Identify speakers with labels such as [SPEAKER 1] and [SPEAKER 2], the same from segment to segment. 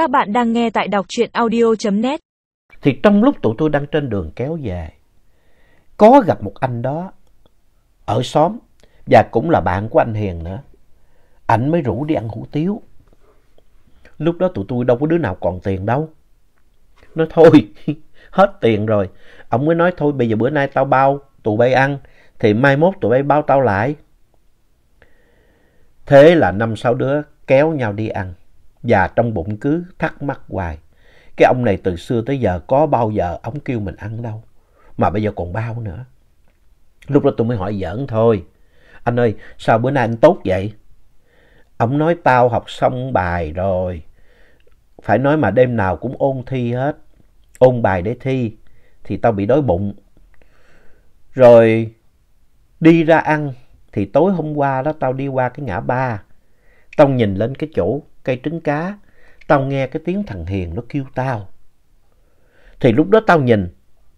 [SPEAKER 1] Các bạn đang nghe tại đọc truyện audio.net.
[SPEAKER 2] Thì trong lúc tụi tôi đang trên đường kéo về, có gặp một anh đó ở xóm và cũng là bạn của anh Hiền nữa. Anh mới rủ đi ăn hủ tiếu. Lúc đó tụi tôi đâu có đứa nào còn tiền đâu. Nói thôi, hết tiền rồi. Ông mới nói thôi bây giờ bữa nay tao bao tụi bay ăn, thì mai mốt tụi bay bao tao lại. Thế là năm sáu đứa kéo nhau đi ăn và trong bụng cứ thắc mắc hoài. Cái ông này từ xưa tới giờ có bao giờ ông kêu mình ăn đâu, mà bây giờ còn bao nữa. Lúc đó tôi mới hỏi giỡn thôi. Anh ơi, sao bữa nay anh tốt vậy? Ông nói tao học xong bài rồi. Phải nói mà đêm nào cũng ôn thi hết. Ôn bài để thi, thì tao bị đói bụng. Rồi đi ra ăn, thì tối hôm qua đó tao đi qua cái ngã ba. Tao nhìn lên cái chỗ cây trứng cá, tao nghe cái tiếng thằng Hiền nó kêu tao. Thì lúc đó tao nhìn,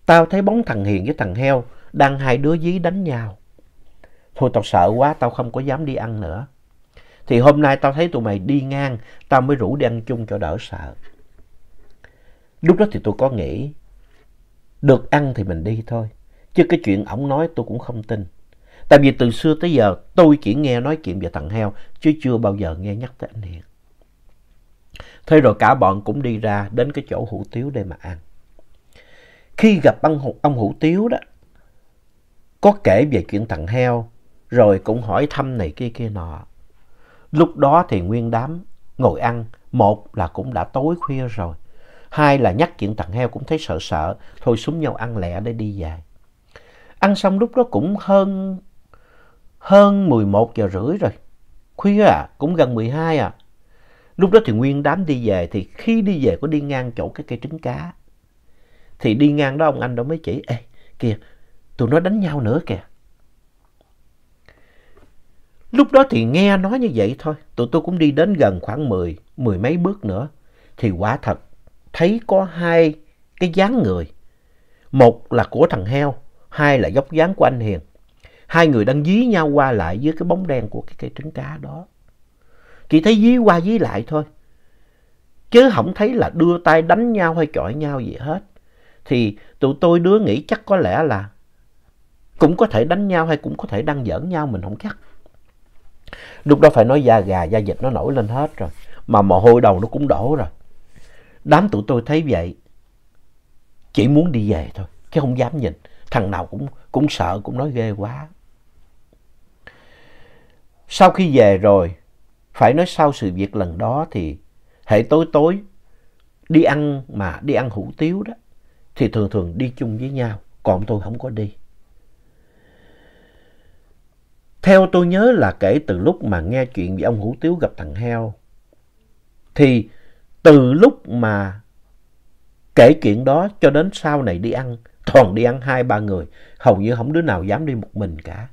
[SPEAKER 2] tao thấy bóng thằng Hiền với thằng Heo đang hai đứa dí đánh nhau. Thôi tao sợ quá, tao không có dám đi ăn nữa. Thì hôm nay tao thấy tụi mày đi ngang, tao mới rủ đi ăn chung cho đỡ sợ. Lúc đó thì tôi có nghĩ, được ăn thì mình đi thôi. Chứ cái chuyện ổng nói tôi cũng không tin. Tại vì từ xưa tới giờ tôi chỉ nghe nói chuyện về thằng heo, chứ chưa bao giờ nghe nhắc tới anh Hiền. Thế rồi cả bọn cũng đi ra đến cái chỗ hủ tiếu để mà ăn. Khi gặp ông, ông hủ tiếu đó, có kể về chuyện thằng heo, rồi cũng hỏi thăm này kia kia nọ. Lúc đó thì nguyên đám ngồi ăn, một là cũng đã tối khuya rồi, hai là nhắc chuyện thằng heo cũng thấy sợ sợ, thôi súng nhau ăn lẹ để đi về. Ăn xong lúc đó cũng hơn hơn 11 giờ rưỡi rồi. Khuya à, cũng gần 12 à. Lúc đó thì nguyên đám đi về, thì khi đi về có đi ngang chỗ cái cây trứng cá. Thì đi ngang đó ông anh đó mới chỉ, ê, kìa, tụi nó đánh nhau nữa kìa. Lúc đó thì nghe nói như vậy thôi, tụi tôi cũng đi đến gần khoảng mười, mười mấy bước nữa. Thì quả thật, thấy có hai cái dáng người. Một là của thằng heo, hai là dốc dáng của anh Hiền. Hai người đang dí nhau qua lại dưới cái bóng đen của cái cây trứng cá đó. Chỉ thấy dí qua dí lại thôi. Chứ không thấy là đưa tay đánh nhau hay chọi nhau gì hết. Thì tụi tôi đứa nghĩ chắc có lẽ là cũng có thể đánh nhau hay cũng có thể đang giỡn nhau mình không chắc. Lúc đó phải nói da gà, da vịt nó nổi lên hết rồi. Mà mồ hôi đầu nó cũng đổ rồi. Đám tụi tôi thấy vậy. Chỉ muốn đi về thôi, chứ không dám nhìn. Thằng nào cũng, cũng sợ, cũng nói ghê quá. Sau khi về rồi, phải nói sau sự việc lần đó thì hệ tối tối đi ăn mà đi ăn hủ tiếu đó thì thường thường đi chung với nhau, còn tôi không có đi. Theo tôi nhớ là kể từ lúc mà nghe chuyện về ông hủ tiếu gặp thằng heo thì từ lúc mà kể chuyện đó cho đến sau này đi ăn toàn đi ăn hai ba người hầu như không đứa nào dám đi một mình cả.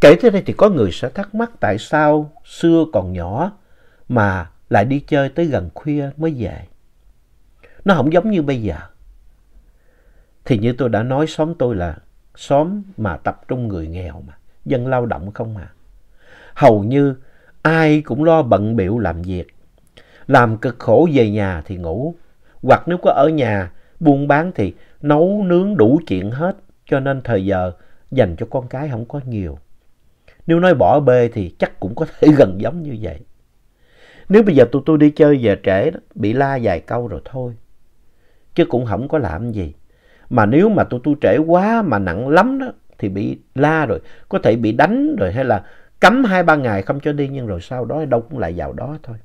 [SPEAKER 2] Kể tới đây thì có người sẽ thắc mắc tại sao xưa còn nhỏ mà lại đi chơi tới gần khuya mới về. Nó không giống như bây giờ. Thì như tôi đã nói xóm tôi là xóm mà tập trung người nghèo mà, dân lao động không mà. Hầu như ai cũng lo bận biểu làm việc. Làm cực khổ về nhà thì ngủ. Hoặc nếu có ở nhà buôn bán thì nấu nướng đủ chuyện hết. Cho nên thời giờ dành cho con cái không có nhiều. Nếu nói bỏ bê thì chắc cũng có thể gần giống như vậy. Nếu bây giờ tụi tôi đi chơi về trễ đó, bị la vài câu rồi thôi. Chứ cũng không có làm gì. Mà nếu mà tụi tôi trễ quá mà nặng lắm đó thì bị la rồi. Có thể bị đánh rồi hay là cấm hai ba ngày không cho đi nhưng rồi sau đó đâu cũng lại vào đó thôi.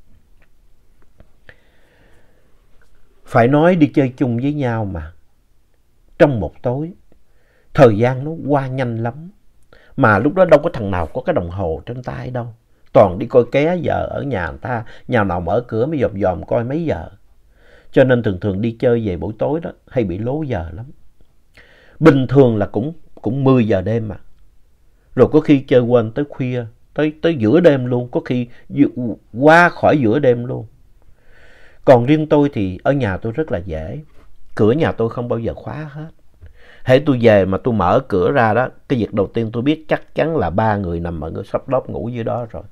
[SPEAKER 2] Phải nói đi chơi chung với nhau mà. Trong một tối, thời gian nó qua nhanh lắm. Mà lúc đó đâu có thằng nào có cái đồng hồ trên tay đâu. Toàn đi coi ké giờ ở nhà người ta, nhà nào mở cửa mới dòm dòm coi mấy giờ. Cho nên thường thường đi chơi về buổi tối đó hay bị lố giờ lắm. Bình thường là cũng cũng 10 giờ đêm mà. Rồi có khi chơi quên tới khuya, tới tới giữa đêm luôn, có khi qua khỏi giữa đêm luôn. Còn riêng tôi thì ở nhà tôi rất là dễ. Cửa nhà tôi không bao giờ khóa hết. Hễ tôi về mà tôi mở cửa ra đó, cái việc đầu tiên tôi biết chắc chắn là ba người nằm ở sắp đốc ngủ dưới đó rồi.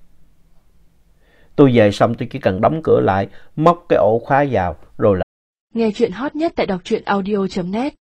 [SPEAKER 2] Tôi về xong tôi chỉ cần đóng cửa lại, móc cái ổ khóa vào, rồi là...
[SPEAKER 1] Nghe chuyện hot nhất tại đọc truyện audio.net